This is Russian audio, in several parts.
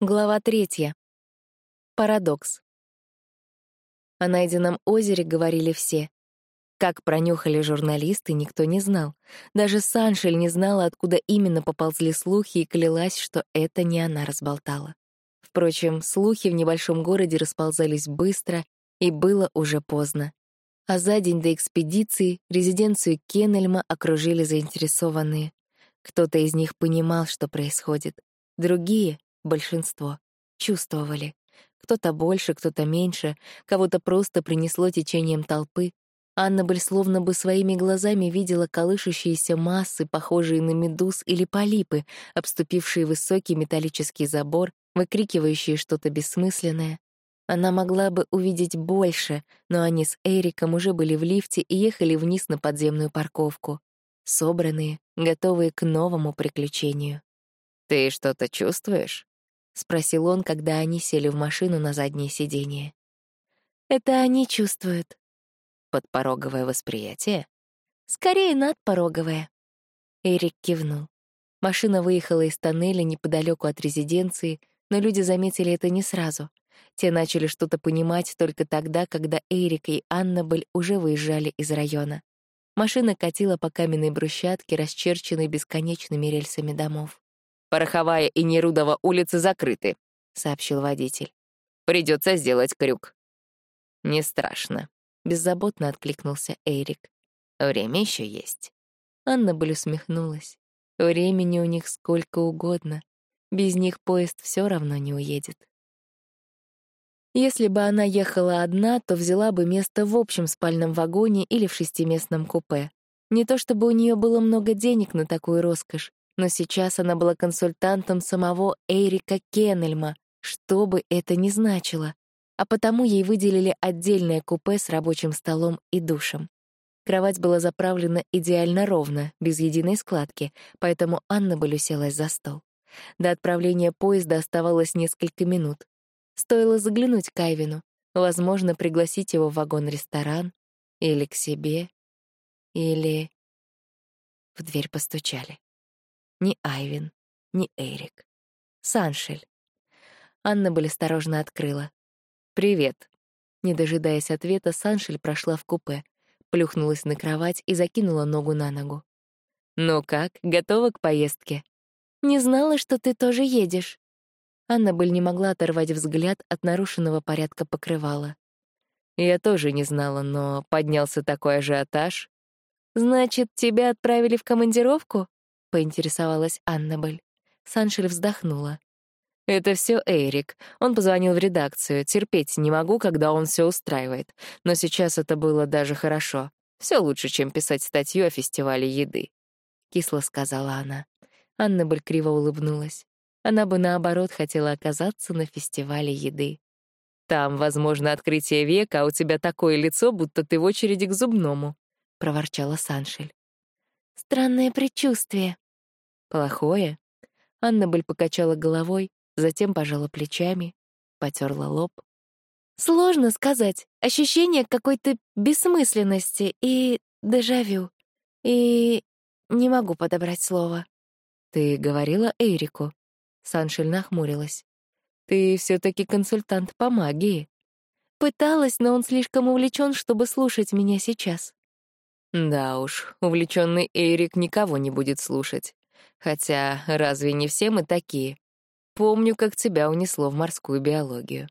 Глава третья. Парадокс. О найденном озере говорили все. Как пронюхали журналисты, никто не знал. Даже Саншель не знала, откуда именно поползли слухи, и клялась, что это не она разболтала. Впрочем, слухи в небольшом городе расползались быстро, и было уже поздно. А за день до экспедиции резиденцию Кеннельма окружили заинтересованные. Кто-то из них понимал, что происходит. Другие большинство, чувствовали. Кто-то больше, кто-то меньше, кого-то просто принесло течением толпы. Аннабель словно бы своими глазами видела колышущиеся массы, похожие на медуз или полипы, обступившие высокий металлический забор, выкрикивающие что-то бессмысленное. Она могла бы увидеть больше, но они с Эриком уже были в лифте и ехали вниз на подземную парковку. Собранные, готовые к новому приключению. «Ты что-то чувствуешь?» — спросил он, когда они сели в машину на заднее сиденье. «Это они чувствуют». «Подпороговое восприятие?» «Скорее надпороговое». Эрик кивнул. Машина выехала из тоннеля неподалеку от резиденции, но люди заметили это не сразу. Те начали что-то понимать только тогда, когда Эрик и Аннабель уже выезжали из района. Машина катила по каменной брусчатке, расчерченной бесконечными рельсами домов. Пороховая и Нерудова улицы закрыты», — сообщил водитель. «Придется сделать крюк». «Не страшно», — беззаботно откликнулся Эрик. «Время еще есть». Анна Боль усмехнулась. Времени у них сколько угодно. Без них поезд все равно не уедет. Если бы она ехала одна, то взяла бы место в общем спальном вагоне или в шестиместном купе. Не то чтобы у нее было много денег на такую роскошь, но сейчас она была консультантом самого Эрика Кеннельма, что бы это ни значило, а потому ей выделили отдельное купе с рабочим столом и душем. Кровать была заправлена идеально ровно, без единой складки, поэтому Анна бы уселась за стол. До отправления поезда оставалось несколько минут. Стоило заглянуть к Айвину, возможно, пригласить его в вагон-ресторан или к себе, или... В дверь постучали. Ни Айвин, ни Эрик. Саншель. Анна была осторожно открыла. «Привет». Не дожидаясь ответа, Саншель прошла в купе, плюхнулась на кровать и закинула ногу на ногу. «Ну как, готова к поездке?» «Не знала, что ты тоже едешь». Аннабель не могла оторвать взгляд от нарушенного порядка покрывала. «Я тоже не знала, но поднялся такой ажиотаж». «Значит, тебя отправили в командировку?» Поинтересовалась Аннабель. Саншель вздохнула. «Это все Эрик. Он позвонил в редакцию. Терпеть не могу, когда он все устраивает. Но сейчас это было даже хорошо. Все лучше, чем писать статью о фестивале еды», — кисло сказала она. Аннабель криво улыбнулась. Она бы, наоборот, хотела оказаться на фестивале еды. «Там, возможно, открытие века, а у тебя такое лицо, будто ты в очереди к зубному», — проворчала Саншель. «Странное предчувствие», Плохое? Аннабель покачала головой, затем пожала плечами, потерла лоб. Сложно сказать. Ощущение какой-то бессмысленности и дежавю. И не могу подобрать слово. Ты говорила Эрику? Саншель нахмурилась. Ты все таки консультант по магии. Пыталась, но он слишком увлечен, чтобы слушать меня сейчас. Да уж, увлеченный Эрик никого не будет слушать. Хотя разве не все мы такие? Помню, как тебя унесло в морскую биологию.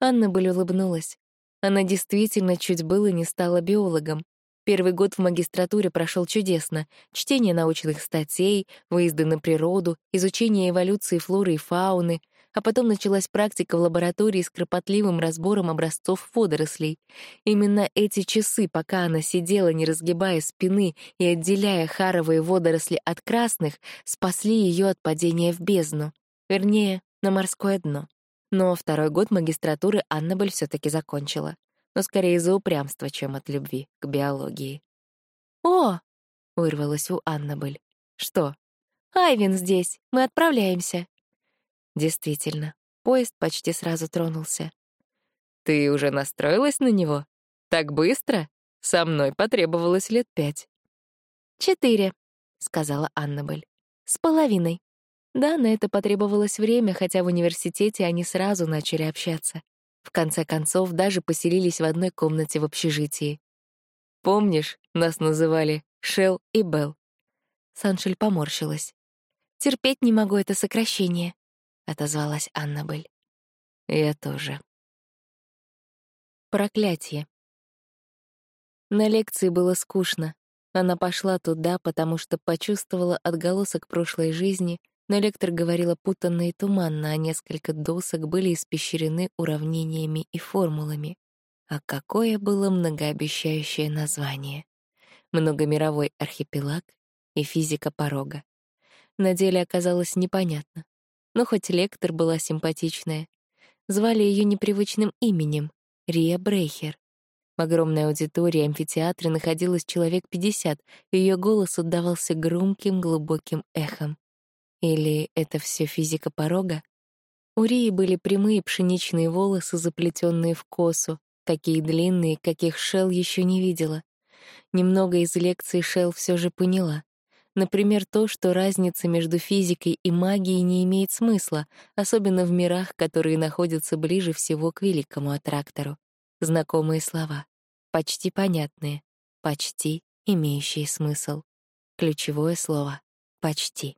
Анна Быль улыбнулась. Она действительно чуть было не стала биологом. Первый год в магистратуре прошел чудесно. Чтение научных статей, выезды на природу, изучение эволюции флоры и фауны, а потом началась практика в лаборатории с кропотливым разбором образцов водорослей. Именно эти часы, пока она сидела, не разгибая спины и отделяя харовые водоросли от красных, спасли ее от падения в бездну. Вернее, на морское дно. Но второй год магистратуры Аннабель все таки закончила. Но скорее из-за упрямства, чем от любви к биологии. «О!» — вырвалось у Аннабель. «Что?» «Айвин здесь. Мы отправляемся». Действительно, поезд почти сразу тронулся. «Ты уже настроилась на него? Так быстро? Со мной потребовалось лет пять». «Четыре», — сказала Аннабель. «С половиной». Да, на это потребовалось время, хотя в университете они сразу начали общаться. В конце концов, даже поселились в одной комнате в общежитии. «Помнишь, нас называли Шел и Белл?» Саншель поморщилась. «Терпеть не могу это сокращение», — отозвалась Аннабель. «Я тоже». Проклятие. На лекции было скучно. Она пошла туда, потому что почувствовала отголосок прошлой жизни, но лектор говорила путанно и туманно, а несколько досок были испещрены уравнениями и формулами. А какое было многообещающее название. Многомировой архипелаг и физика порога. На деле оказалось непонятно. Но хоть лектор была симпатичная. Звали ее непривычным именем — Рия Брейхер. В огромной аудитории амфитеатра находилось человек 50, и ее голос отдавался громким, глубоким эхом. Или это все физика порога? У Рии были прямые пшеничные волосы, заплетенные в косу, такие длинные, каких Шел еще не видела. Немного из лекции Шел все же поняла. Например, то, что разница между физикой и магией не имеет смысла, особенно в мирах, которые находятся ближе всего к великому аттрактору. Знакомые слова почти понятные, почти имеющие смысл. Ключевое слово — почти.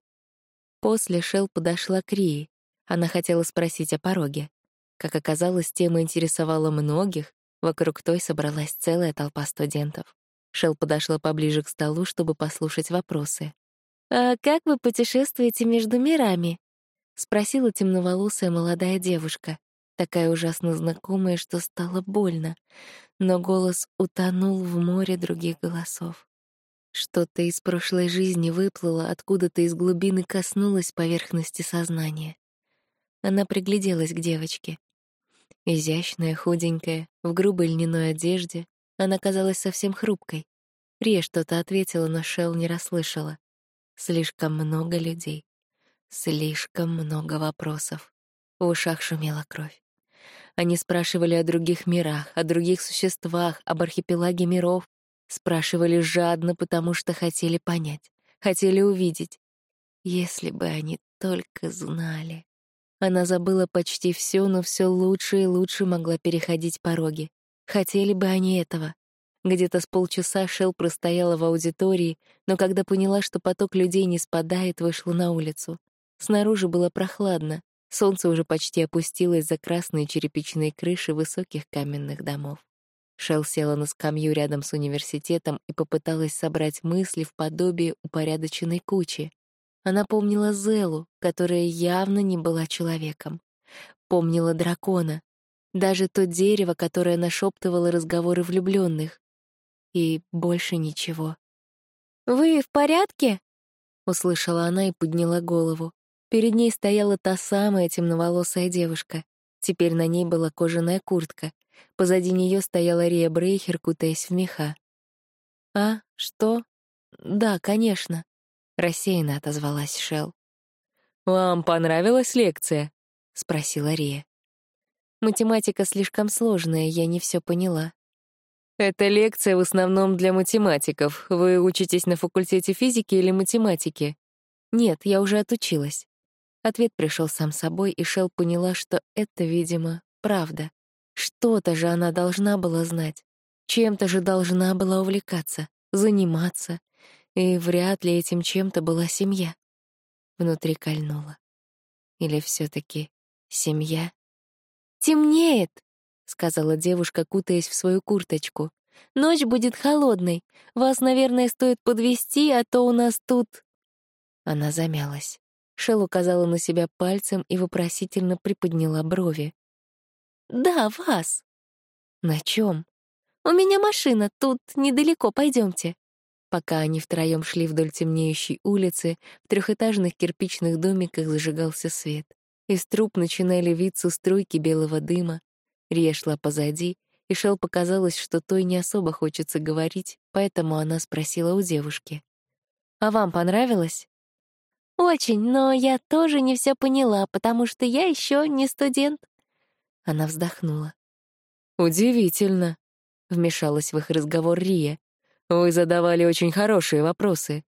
После Шел подошла к Рии. Она хотела спросить о пороге. Как оказалось, тема интересовала многих, вокруг той собралась целая толпа студентов. Шел подошла поближе к столу, чтобы послушать вопросы. «А как вы путешествуете между мирами?» — спросила темноволосая молодая девушка такая ужасно знакомая, что стало больно, но голос утонул в море других голосов. Что-то из прошлой жизни выплыло, откуда-то из глубины коснулось поверхности сознания. Она пригляделась к девочке. Изящная, худенькая, в грубой льняной одежде, она казалась совсем хрупкой. Рия что-то ответила, но Шел не расслышала. Слишком много людей. Слишком много вопросов. В ушах шумела кровь. Они спрашивали о других мирах, о других существах, об архипелаге миров. Спрашивали жадно, потому что хотели понять, хотели увидеть. Если бы они только знали. Она забыла почти все, но все лучше и лучше могла переходить пороги. Хотели бы они этого. Где-то с полчаса Шел простояла в аудитории, но когда поняла, что поток людей не спадает, вышла на улицу. Снаружи было прохладно, Солнце уже почти опустилось за красные черепичные крыши высоких каменных домов. Шел села на скамью рядом с университетом и попыталась собрать мысли в подобие упорядоченной кучи. Она помнила Зелу, которая явно не была человеком. Помнила дракона, даже то дерево, которое нашептывало разговоры влюбленных. И больше ничего. «Вы в порядке?» — услышала она и подняла голову. Перед ней стояла та самая темноволосая девушка. Теперь на ней была кожаная куртка. Позади нее стояла Рия Брейхер, кутаясь в меха. «А, что?» «Да, конечно», — рассеянно отозвалась Шел. «Вам понравилась лекция?» — спросила Рия. «Математика слишком сложная, я не все поняла». «Это лекция в основном для математиков. Вы учитесь на факультете физики или математики?» «Нет, я уже отучилась». Ответ пришел сам собой, и Шел поняла, что это, видимо, правда. Что-то же она должна была знать. Чем-то же должна была увлекаться, заниматься. И вряд ли этим чем-то была семья. Внутри кольнула. Или все таки семья? «Темнеет!» — сказала девушка, кутаясь в свою курточку. «Ночь будет холодной. Вас, наверное, стоит подвести, а то у нас тут...» Она замялась. Шел указала на себя пальцем и вопросительно приподняла брови. «Да, вас». «На чем? «У меня машина, тут недалеко, пойдемте». Пока они втроем шли вдоль темнеющей улицы, в трехэтажных кирпичных домиках зажигался свет. Из труб начинали виться струйки белого дыма. Рия шла позади, и Шел показалось, что той не особо хочется говорить, поэтому она спросила у девушки. «А вам понравилось?» «Очень, но я тоже не все поняла, потому что я еще не студент». Она вздохнула. «Удивительно», — вмешалась в их разговор Рия. «Вы задавали очень хорошие вопросы».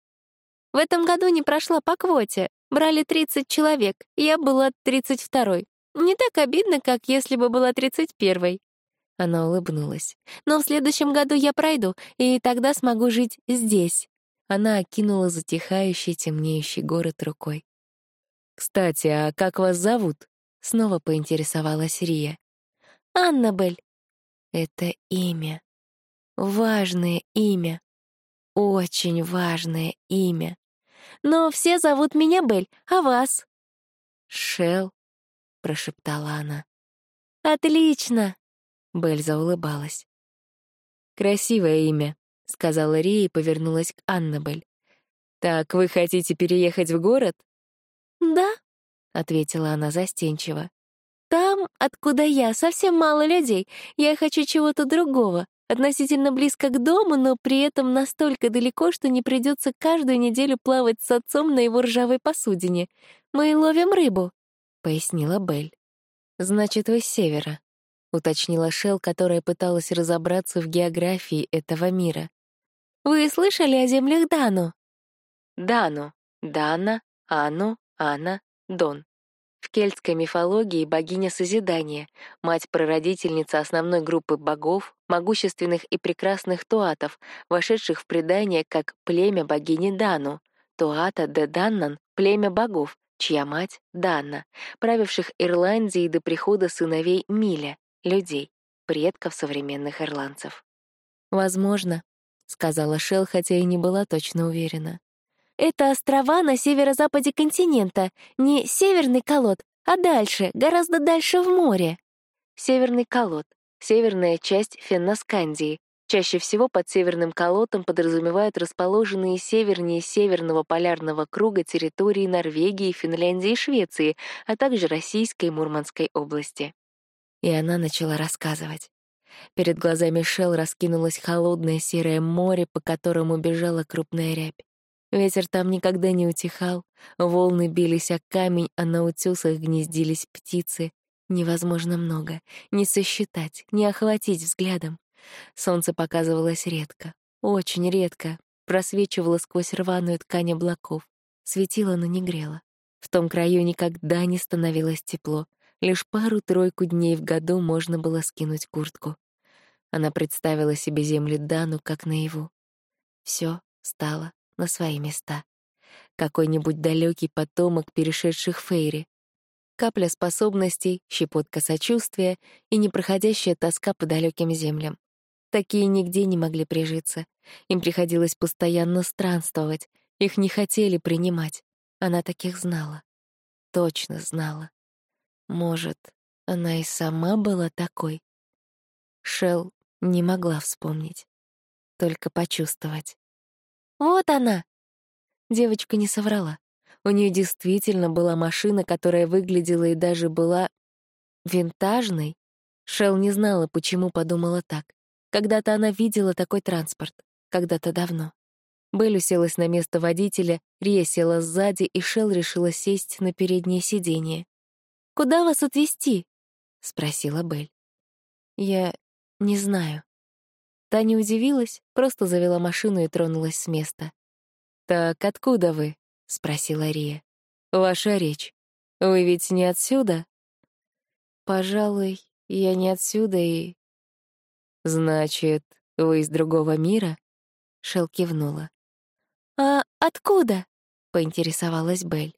«В этом году не прошла по квоте. Брали 30 человек, я была 32-й. Не так обидно, как если бы была 31-й. Она улыбнулась. «Но в следующем году я пройду, и тогда смогу жить здесь». Она окинула затихающий, темнеющий город рукой. «Кстати, а как вас зовут?» — снова поинтересовалась Рия. «Аннабель». Это имя. Важное имя. Очень важное имя. Но все зовут меня Бель, а вас? Шел, прошептала она. Отлично, Бель заулыбалась. Красивое имя, сказала Рия и повернулась к Аннабель. Так вы хотите переехать в город? Да, ответила она застенчиво. Там, откуда я, совсем мало людей. Я хочу чего-то другого относительно близко к дому, но при этом настолько далеко, что не придется каждую неделю плавать с отцом на его ржавой посудине. Мы ловим рыбу», — пояснила Белль. «Значит, вы с севера», — уточнила Шел, которая пыталась разобраться в географии этого мира. «Вы слышали о землях Дану?» «Дану. Дана, Ану, Ана, Дон. В кельтской мифологии богиня Созидания, мать-прародительница основной группы богов, могущественных и прекрасных туатов, вошедших в предание как племя богини Дану, туата де Даннан — племя богов, чья мать — Данна, правивших Ирландией до прихода сыновей Миля, людей, предков современных ирландцев. «Возможно», — сказала Шел, хотя и не была точно уверена. Это острова на северо-западе континента, не северный колод, а дальше, гораздо дальше в море. Северный колод — северная часть Фенноскандии. Чаще всего под северным колодом подразумевают расположенные севернее северного полярного круга территории Норвегии, Финляндии и Швеции, а также Российской Мурманской области. И она начала рассказывать. Перед глазами Шел раскинулось холодное серое море, по которому бежала крупная рябь. Ветер там никогда не утихал, волны бились о камень, а на утесах гнездились птицы. Невозможно много, не сосчитать, не охватить взглядом. Солнце показывалось редко, очень редко, просвечивало сквозь рваную ткань облаков, светило, но не грело. В том краю никогда не становилось тепло, лишь пару-тройку дней в году можно было скинуть куртку. Она представила себе земли Дану как наяву. Все стало на свои места. Какой-нибудь далекий потомок перешедших Фейри. Капля способностей, щепотка сочувствия и непроходящая тоска по далеким землям. Такие нигде не могли прижиться. Им приходилось постоянно странствовать. Их не хотели принимать. Она таких знала. Точно знала. Может, она и сама была такой? Шел не могла вспомнить. Только почувствовать. «Вот она!» Девочка не соврала. У нее действительно была машина, которая выглядела и даже была винтажной. Шел не знала, почему подумала так. Когда-то она видела такой транспорт, когда-то давно. Белль уселась на место водителя, Рия села сзади, и Шел решила сесть на переднее сиденье. «Куда вас отвезти?» — спросила Белль. «Я не знаю», Та не удивилась, просто завела машину и тронулась с места. «Так откуда вы?» — спросила Рия. «Ваша речь. Вы ведь не отсюда?» «Пожалуй, я не отсюда и...» «Значит, вы из другого мира?» Шел кивнула. «А откуда?» — поинтересовалась Бель.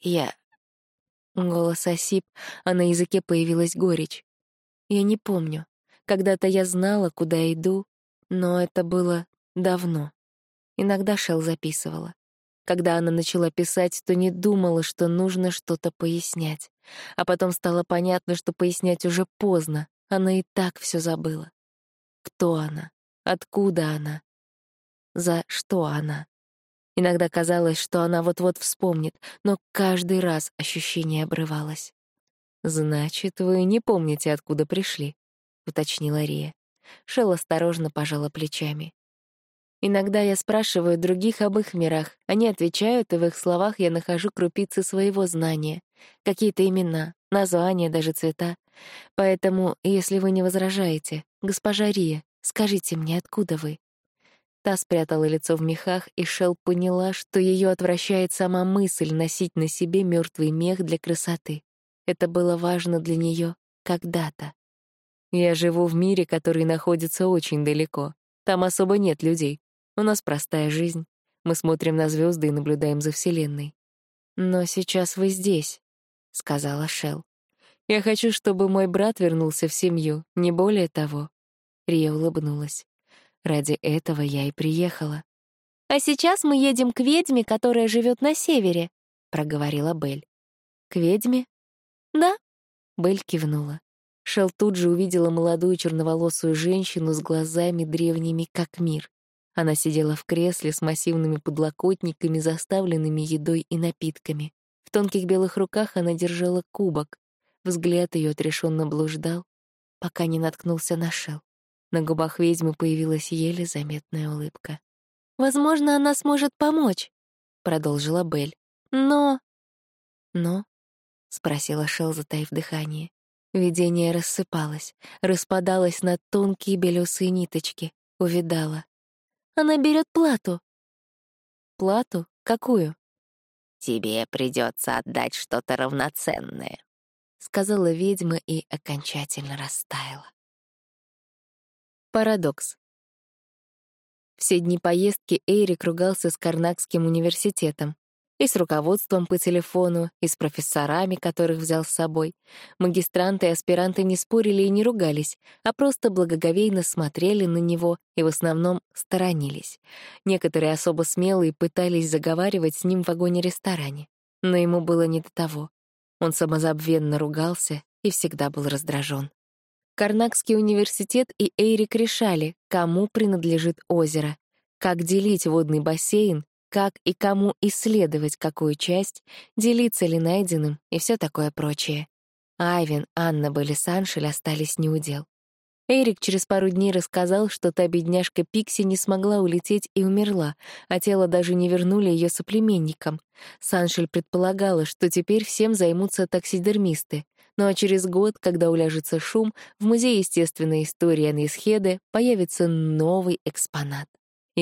«Я...» Голос осип, а на языке появилась горечь. «Я не помню. Когда-то я знала, куда иду, но это было давно. Иногда Шел записывала. Когда она начала писать, то не думала, что нужно что-то пояснять. А потом стало понятно, что пояснять уже поздно. Она и так все забыла. Кто она? Откуда она? За что она? Иногда казалось, что она вот-вот вспомнит, но каждый раз ощущение обрывалось. «Значит, вы не помните, откуда пришли?» Уточнила Рия. Шел осторожно пожала плечами. Иногда я спрашиваю других об их мирах, они отвечают, и в их словах я нахожу крупицы своего знания, какие-то имена, названия, даже цвета. Поэтому, если вы не возражаете, госпожа Рия, скажите мне, откуда вы? Та спрятала лицо в мехах, и Шел поняла, что ее отвращает сама мысль носить на себе мертвый мех для красоты. Это было важно для нее когда-то. Я живу в мире, который находится очень далеко. Там особо нет людей. У нас простая жизнь. Мы смотрим на звезды и наблюдаем за Вселенной. Но сейчас вы здесь, сказала Шел. Я хочу, чтобы мой брат вернулся в семью, не более того. Рия улыбнулась. Ради этого я и приехала. «А сейчас мы едем к ведьме, которая живет на севере», — проговорила Бель. «К ведьме?» «Да». Бель кивнула. Шел тут же увидела молодую черноволосую женщину с глазами древними, как мир. Она сидела в кресле с массивными подлокотниками, заставленными едой и напитками. В тонких белых руках она держала кубок. Взгляд ее отрешенно блуждал, пока не наткнулся на Шел. На губах ведьмы появилась еле заметная улыбка. «Возможно, она сможет помочь», — продолжила Белль. «Но...» «Но?» — спросила Шел, затаив дыхание. Видение рассыпалось, распадалось на тонкие белесые ниточки, увидала. «Она берет плату». «Плату? Какую?» «Тебе придется отдать что-то равноценное», — сказала ведьма и окончательно растаяла. Парадокс. Все дни поездки Эрик ругался с Карнакским университетом. И с руководством по телефону, и с профессорами, которых взял с собой. Магистранты и аспиранты не спорили и не ругались, а просто благоговейно смотрели на него и в основном сторонились. Некоторые особо смелые пытались заговаривать с ним в вагоне-ресторане. Но ему было не до того. Он самозабвенно ругался и всегда был раздражен. Карнакский университет и Эйрик решали, кому принадлежит озеро, как делить водный бассейн, как и кому исследовать какую часть, делиться ли найденным и все такое прочее. Айвен, Анна и Саншель остались неудел. Эрик через пару дней рассказал, что та бедняжка Пикси не смогла улететь и умерла, а тело даже не вернули ее соплеменникам. Саншель предполагала, что теперь всем займутся таксидермисты. Ну а через год, когда уляжется шум, в Музее естественной истории Анисхеды появится новый экспонат.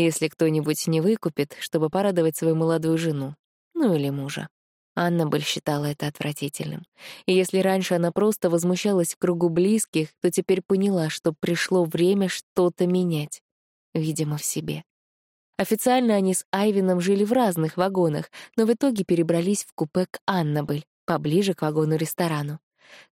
Если кто-нибудь не выкупит, чтобы порадовать свою молодую жену. Ну или мужа. Анна Бель считала это отвратительным. И если раньше она просто возмущалась в кругу близких, то теперь поняла, что пришло время что-то менять. Видимо, в себе. Официально они с Айвином жили в разных вагонах, но в итоге перебрались в купе к Аннабель, поближе к вагону-ресторану.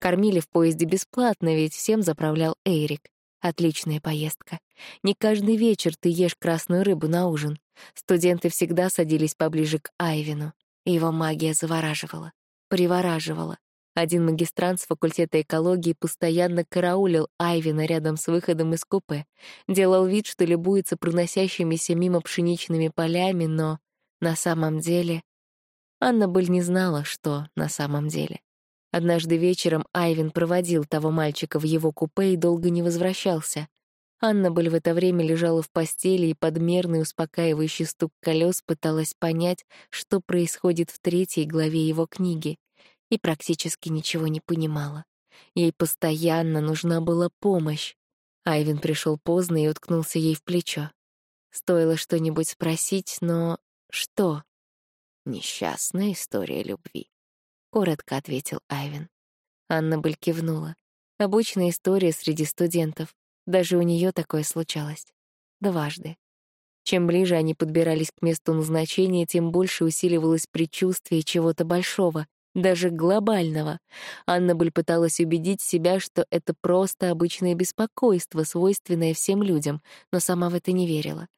Кормили в поезде бесплатно, ведь всем заправлял Эрик. Отличная поездка. Не каждый вечер ты ешь красную рыбу на ужин. Студенты всегда садились поближе к Айвину. Его магия завораживала, привораживала. Один магистрант с факультета экологии постоянно караулил Айвина рядом с выходом из купе, делал вид, что любуется проносящимися мимо пшеничными полями, но на самом деле... Анна Быль не знала, что на самом деле. Однажды вечером Айвин проводил того мальчика в его купе и долго не возвращался. Анна Аннабель в это время лежала в постели и подмерный успокаивающий стук колес пыталась понять, что происходит в третьей главе его книги, и практически ничего не понимала. Ей постоянно нужна была помощь. Айвин пришел поздно и уткнулся ей в плечо. Стоило что-нибудь спросить, но что? Несчастная история любви. — коротко ответил Айвен. Анна Быль кивнула. Обычная история среди студентов. Даже у нее такое случалось. Дважды. Чем ближе они подбирались к месту назначения, тем больше усиливалось предчувствие чего-то большого, даже глобального. Анна Быль пыталась убедить себя, что это просто обычное беспокойство, свойственное всем людям, но сама в это не верила.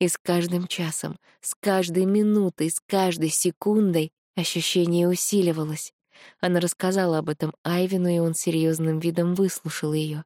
И с каждым часом, с каждой минутой, с каждой секундой Ощущение усиливалось. Она рассказала об этом Айвину, и он серьезным видом выслушал ее.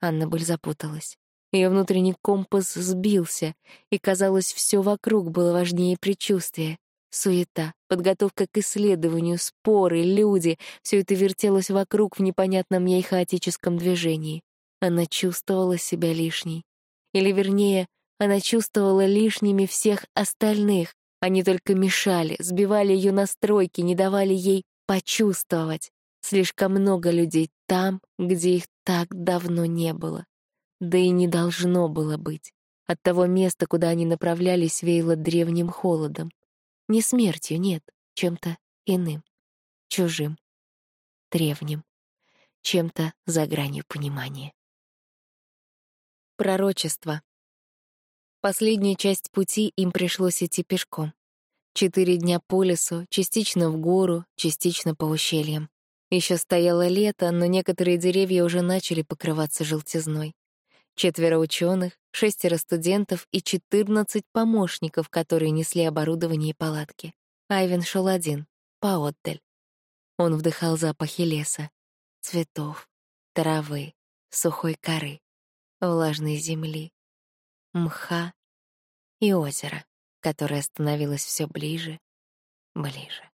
Анна Боль запуталась. Ее внутренний компас сбился, и, казалось, все вокруг было важнее предчувствия. Суета, подготовка к исследованию, споры, люди — все это вертелось вокруг в непонятном ей хаотическом движении. Она чувствовала себя лишней. Или, вернее, она чувствовала лишними всех остальных, они только мешали, сбивали ее настройки, не давали ей почувствовать. Слишком много людей там, где их так давно не было. Да и не должно было быть. От того места, куда они направлялись, веяло древним холодом. Не смертью, нет, чем-то иным, чужим, древним, чем-то за гранью понимания. Пророчество. Последнюю часть пути им пришлось идти пешком. Четыре дня по лесу, частично в гору, частично по ущельям. Еще стояло лето, но некоторые деревья уже начали покрываться желтизной. Четверо ученых, шестеро студентов и четырнадцать помощников, которые несли оборудование и палатки. Айвен шел один, поотдаль. Он вдыхал запахи леса, цветов, травы, сухой коры, влажной земли, мха и озера которая становилась все ближе, ближе.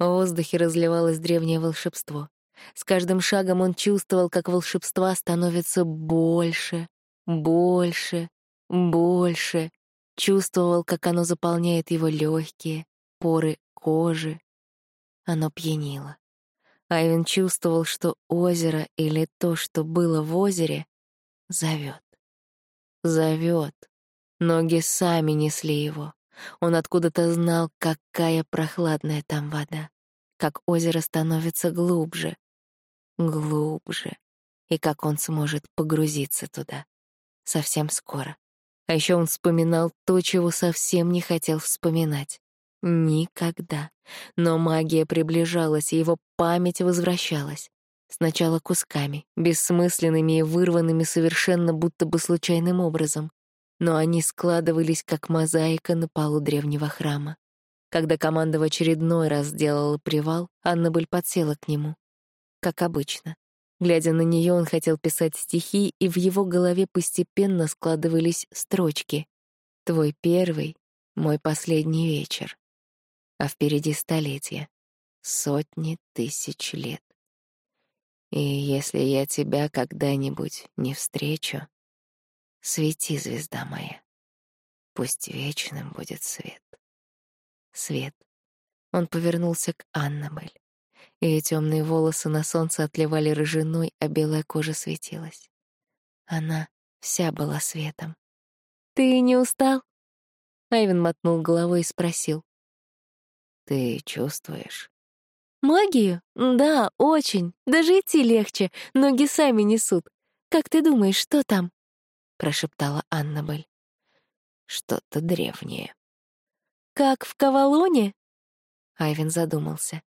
В воздухе разливалось древнее волшебство. С каждым шагом он чувствовал, как волшебства становится больше, больше, больше. Чувствовал, как оно заполняет его легкие, поры кожи. Оно пьянило. Айвен чувствовал, что озеро или то, что было в озере, зовет. Зовет. Ноги сами несли его. Он откуда-то знал, какая прохладная там вода, как озеро становится глубже, глубже, и как он сможет погрузиться туда. Совсем скоро. А еще он вспоминал то, чего совсем не хотел вспоминать. Никогда. Но магия приближалась, и его память возвращалась. Сначала кусками, бессмысленными и вырванными совершенно будто бы случайным образом но они складывались как мозаика на полу древнего храма. Когда команда в очередной раз сделала привал, Аннабель подсела к нему. Как обычно. Глядя на нее, он хотел писать стихи, и в его голове постепенно складывались строчки. «Твой первый, мой последний вечер». А впереди столетия, сотни тысяч лет. И если я тебя когда-нибудь не встречу, Свети, звезда моя. Пусть вечным будет свет. Свет. Он повернулся к Аннабель. Ее темные волосы на солнце отливали рыжиной, а белая кожа светилась. Она вся была светом. «Ты не устал?» Айвен мотнул головой и спросил. «Ты чувствуешь?» «Магию? Да, очень. Даже идти легче. Ноги сами несут. Как ты думаешь, что там?» прошептала Аннабель. Что-то древнее. Как в Кавалоне? Айвен задумался.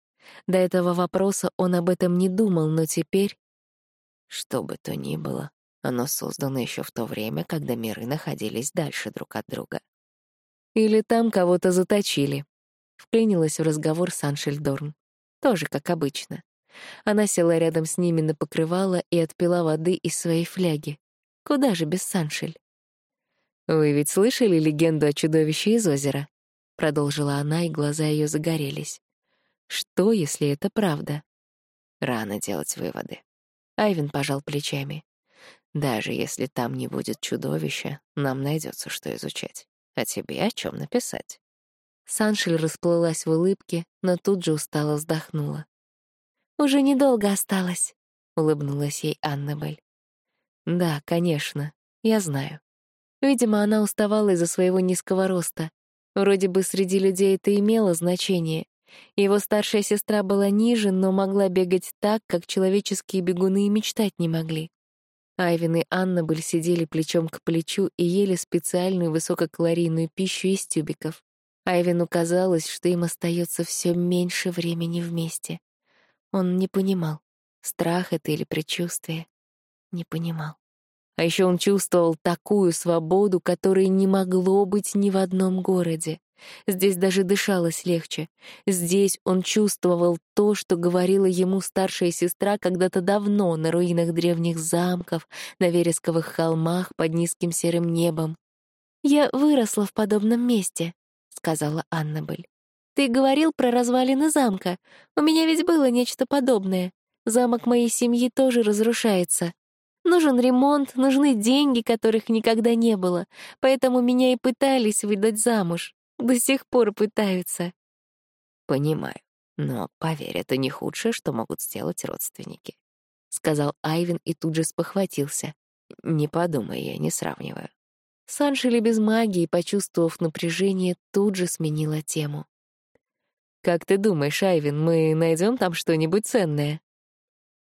До этого вопроса он об этом не думал, но теперь... Что бы то ни было, оно создано еще в то время, когда миры находились дальше друг от друга. Или там кого-то заточили. Вклинилась в разговор Саншельдорн. Тоже как обычно. Она села рядом с ними на покрывало и отпила воды из своей фляги. Куда же без Саншель? «Вы ведь слышали легенду о чудовище из озера?» — продолжила она, и глаза ее загорелись. «Что, если это правда?» Рано делать выводы. Айвен пожал плечами. «Даже если там не будет чудовища, нам найдется, что изучать. А тебе о чем написать?» Саншель расплылась в улыбке, но тут же устало вздохнула. «Уже недолго осталось», — улыбнулась ей Аннабель. Да, конечно, я знаю. Видимо, она уставала из-за своего низкого роста. Вроде бы среди людей это имело значение. Его старшая сестра была ниже, но могла бегать так, как человеческие бегуны и мечтать не могли. Айвин и Аннабель сидели плечом к плечу и ели специальную высококалорийную пищу из тюбиков. Айвину казалось, что им остается все меньше времени вместе. Он не понимал, страх это или предчувствие не понимал. А еще он чувствовал такую свободу, которой не могло быть ни в одном городе. Здесь даже дышалось легче. Здесь он чувствовал то, что говорила ему старшая сестра когда-то давно на руинах древних замков, на вересковых холмах под низким серым небом. «Я выросла в подобном месте», — сказала Аннабель. «Ты говорил про развалины замка. У меня ведь было нечто подобное. Замок моей семьи тоже разрушается. Нужен ремонт, нужны деньги, которых никогда не было, поэтому меня и пытались выдать замуж. До сих пор пытаются. Понимаю, но поверь, это не худшее, что могут сделать родственники, сказал Айвин и тут же спохватился. Не подумай, я не сравниваю. Саншили без магии, почувствовав напряжение, тут же сменила тему. «Как ты думаешь, Айвин, мы найдем там что-нибудь ценное?»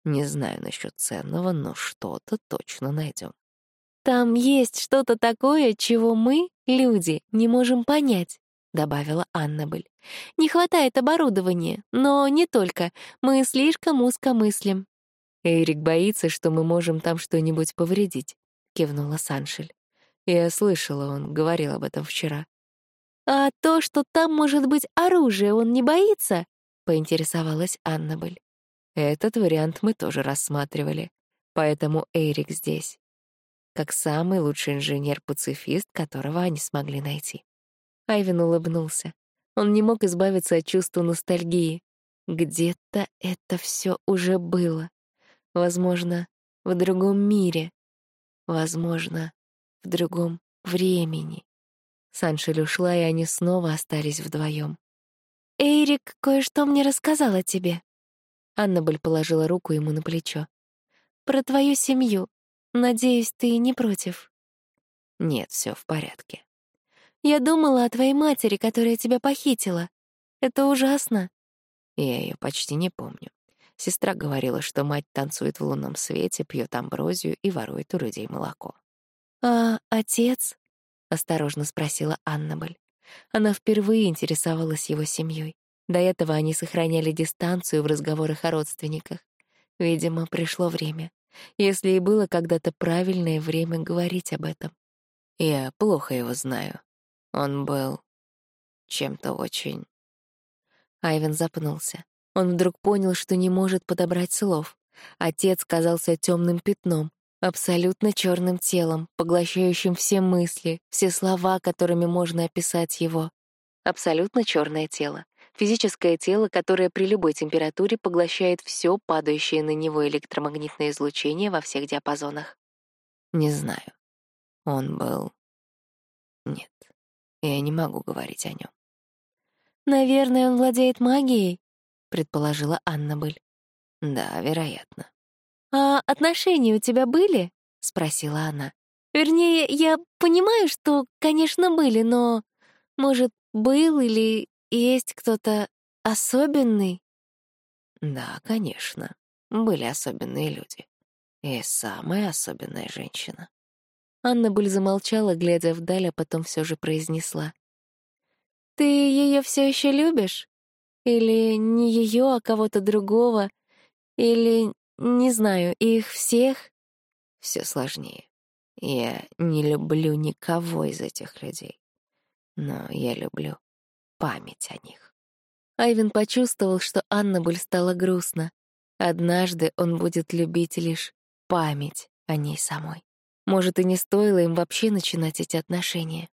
«Не знаю насчет ценного, но что-то точно найдем». «Там есть что-то такое, чего мы, люди, не можем понять», — добавила Аннабель. «Не хватает оборудования, но не только. Мы слишком узко мыслим». «Эрик боится, что мы можем там что-нибудь повредить», — кивнула Саншель. Я слышала, он говорил об этом вчера. «А то, что там может быть оружие, он не боится?» — поинтересовалась Аннабель. Этот вариант мы тоже рассматривали, поэтому Эрик здесь. Как самый лучший инженер-пацифист, которого они смогли найти. Айвен улыбнулся. Он не мог избавиться от чувства ностальгии. Где-то это все уже было. Возможно, в другом мире. Возможно, в другом времени. Саншель ушла, и они снова остались вдвоем. «Эйрик кое-что мне рассказал о тебе». Аннабель положила руку ему на плечо. «Про твою семью. Надеюсь, ты не против?» «Нет, все в порядке». «Я думала о твоей матери, которая тебя похитила. Это ужасно». Я ее почти не помню. Сестра говорила, что мать танцует в лунном свете, пьет амброзию и ворует у людей молоко. «А отец?» — осторожно спросила Аннабель. Она впервые интересовалась его семьей. До этого они сохраняли дистанцию в разговорах о родственниках. Видимо, пришло время. Если и было когда-то правильное время говорить об этом. Я плохо его знаю. Он был чем-то очень... Айвен запнулся. Он вдруг понял, что не может подобрать слов. Отец казался темным пятном, абсолютно черным телом, поглощающим все мысли, все слова, которыми можно описать его. Абсолютно черное тело. Физическое тело, которое при любой температуре поглощает все падающее на него электромагнитное излучение во всех диапазонах. Не знаю. Он был... Нет, я не могу говорить о нем. «Наверное, он владеет магией», — предположила Аннабель. «Да, вероятно». «А отношения у тебя были?» — спросила она. «Вернее, я понимаю, что, конечно, были, но, может, был или есть кто-то особенный?» «Да, конечно, были особенные люди. И самая особенная женщина». Анна Буль замолчала, глядя вдаль, а потом все же произнесла. «Ты ее все еще любишь? Или не ее, а кого-то другого? Или не знаю, их всех? Все сложнее. Я не люблю никого из этих людей. Но я люблю память о них. Айвен почувствовал, что Аннабель стала грустно. Однажды он будет любить лишь память о ней самой. Может, и не стоило им вообще начинать эти отношения.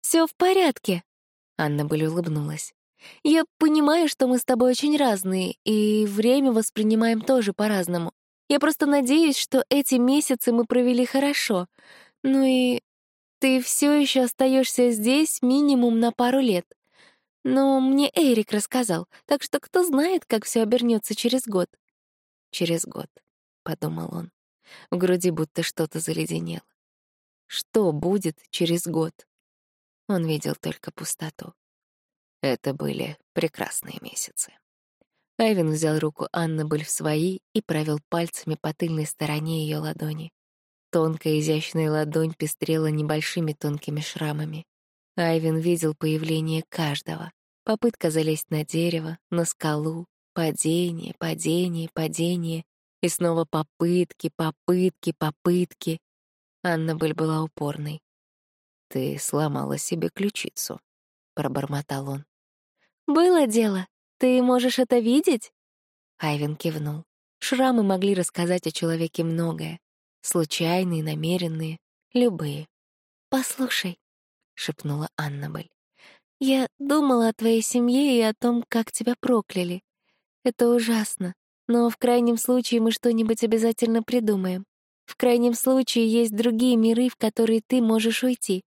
Все в порядке», — Аннабель улыбнулась. Я понимаю, что мы с тобой очень разные, и время воспринимаем тоже по-разному. Я просто надеюсь, что эти месяцы мы провели хорошо. Ну и ты все еще остаешься здесь минимум на пару лет. Но мне Эрик рассказал, так что кто знает, как все обернется через год. Через год, подумал он. В груди будто что-то заледенело. Что будет через год? Он видел только пустоту. Это были прекрасные месяцы. Айвен взял руку Аннабель в свои и провел пальцами по тыльной стороне ее ладони. Тонкая изящная ладонь пестрела небольшими тонкими шрамами. Айвен видел появление каждого. Попытка залезть на дерево, на скалу, падение, падение, падение, и снова попытки, попытки, попытки. Аннабель была упорной. «Ты сломала себе ключицу», пробормотал он. «Было дело. Ты можешь это видеть?» Айвен кивнул. Шрамы могли рассказать о человеке многое. Случайные, намеренные, любые. «Послушай», — шепнула Аннабель. «Я думала о твоей семье и о том, как тебя прокляли. Это ужасно, но в крайнем случае мы что-нибудь обязательно придумаем. В крайнем случае есть другие миры, в которые ты можешь уйти.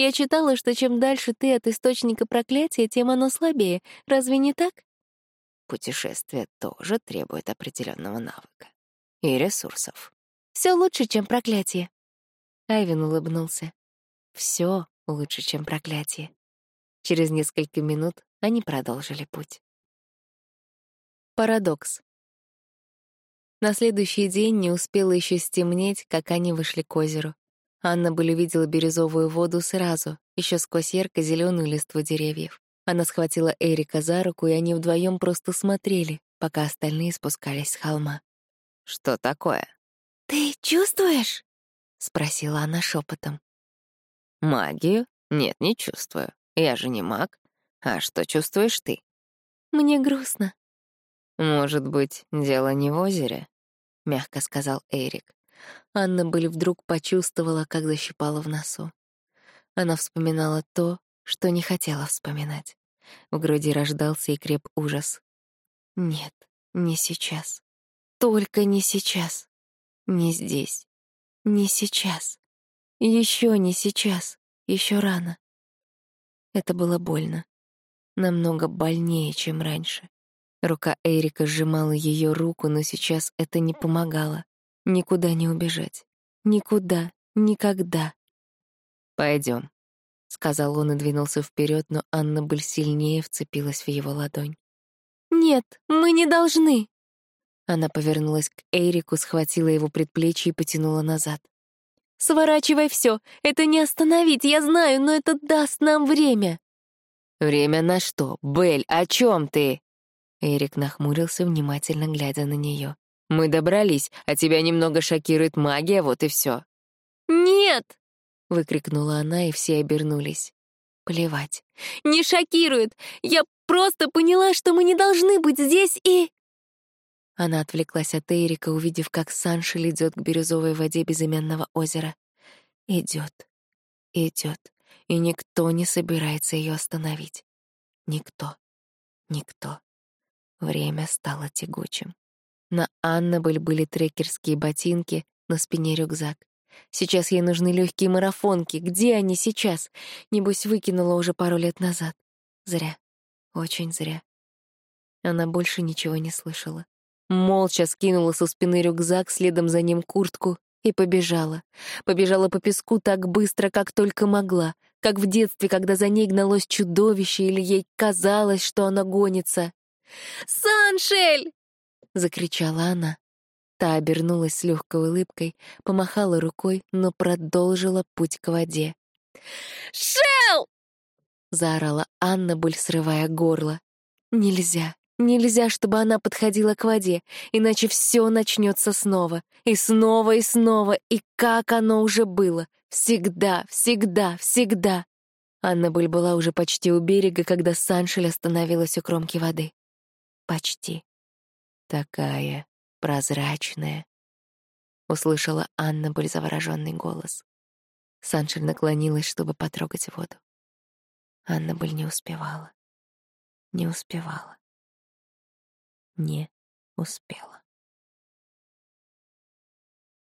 Я читала, что чем дальше ты от источника проклятия, тем оно слабее. Разве не так? Путешествие тоже требует определенного навыка и ресурсов. Все лучше, чем проклятие. Айвин улыбнулся. Все лучше, чем проклятие. Через несколько минут они продолжили путь. Парадокс. На следующий день не успело еще стемнеть, как они вышли к озеру. Анна были видела бирюзовую воду сразу, еще сквозь ярко зеленую листву деревьев. Она схватила Эрика за руку, и они вдвоем просто смотрели, пока остальные спускались с холма. «Что такое?» «Ты чувствуешь?» — спросила она шепотом. «Магию? Нет, не чувствую. Я же не маг. А что чувствуешь ты?» «Мне грустно». «Может быть, дело не в озере?» — мягко сказал Эрик. Анна были вдруг почувствовала, как защипала в носу. Она вспоминала то, что не хотела вспоминать. В груди рождался и креп ужас. Нет, не сейчас. Только не сейчас. Не здесь. Не сейчас. Еще не сейчас. Еще рано. Это было больно. Намного больнее, чем раньше. Рука Эрика сжимала ее руку, но сейчас это не помогало. Никуда не убежать. Никуда, никогда. Пойдем, сказал он и двинулся вперед, но Анна Быль сильнее вцепилась в его ладонь. «Нет, мы не должны!» Она повернулась к Эрику, схватила его предплечье и потянула назад. «Сворачивай все, это не остановить, я знаю, но это даст нам время!» «Время на что? Бель, о чем ты?» Эрик нахмурился, внимательно глядя на нее. «Мы добрались, а тебя немного шокирует магия, вот и все. «Нет!» — выкрикнула она, и все обернулись. Плевать. «Не шокирует! Я просто поняла, что мы не должны быть здесь и...» Она отвлеклась от Эрика, увидев, как Саншель идет к бирюзовой воде безымянного озера. Идет, идет, и никто не собирается ее остановить. Никто, никто. Время стало тягучим. На Аннабель были трекерские ботинки, на спине рюкзак. Сейчас ей нужны легкие марафонки. Где они сейчас? Небось, выкинула уже пару лет назад. Зря. Очень зря. Она больше ничего не слышала. Молча скинула со спины рюкзак, следом за ним куртку и побежала. Побежала по песку так быстро, как только могла, как в детстве, когда за ней гналось чудовище или ей казалось, что она гонится. «Саншель!» — закричала она. Та обернулась с легкой улыбкой, помахала рукой, но продолжила путь к воде. «Шел!» — заорала Анна, боль срывая горло. «Нельзя, нельзя, чтобы она подходила к воде, иначе все начнется снова, и снова, и снова, и как оно уже было. Всегда, всегда, всегда». Анна Буль была уже почти у берега, когда Саншель остановилась у кромки воды. Почти. Такая прозрачная. Услышала Анна Буль завороженный голос. Саншель наклонилась, чтобы потрогать воду. Анна Буль не успевала. Не успевала. Не успела.